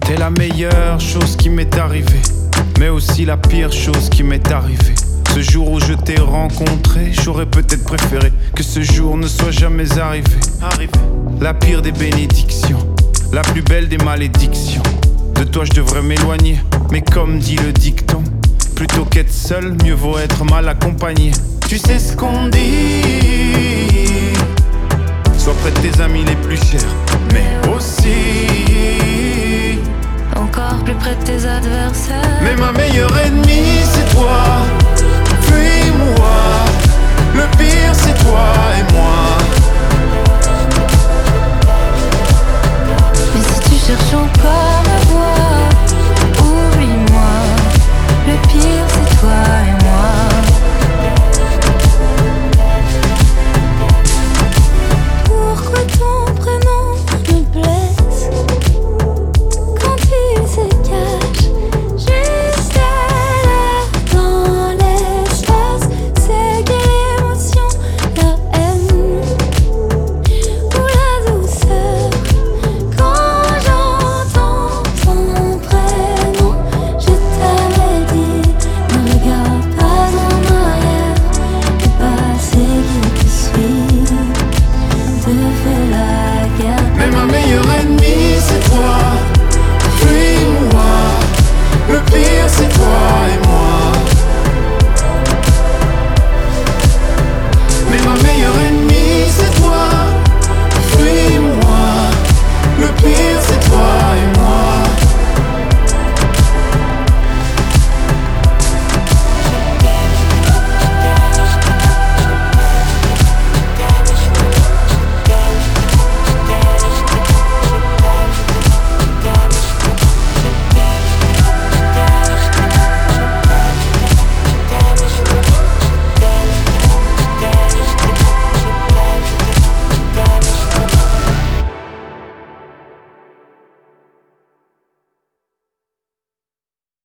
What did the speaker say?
T'es la meilleure chose qui m'est arrivée, mais aussi la pire chose qui m'est arrivée. Ce jour où je t'ai rencontré, j'aurais peut-être préféré que ce jour ne soit jamais arrivé. La pire des bénédictions, la plus belle des malédictions. De toi je devrais m'éloigner, mais comme dit le dicton, plutôt qu'être seul, mieux vaut être mal accompagné. Tu sais ce qu'on dit Sois près de tes amis les plus chers, mais aussi encore plus près de tes adversaires. Mais ma meilleure ennemie, c'est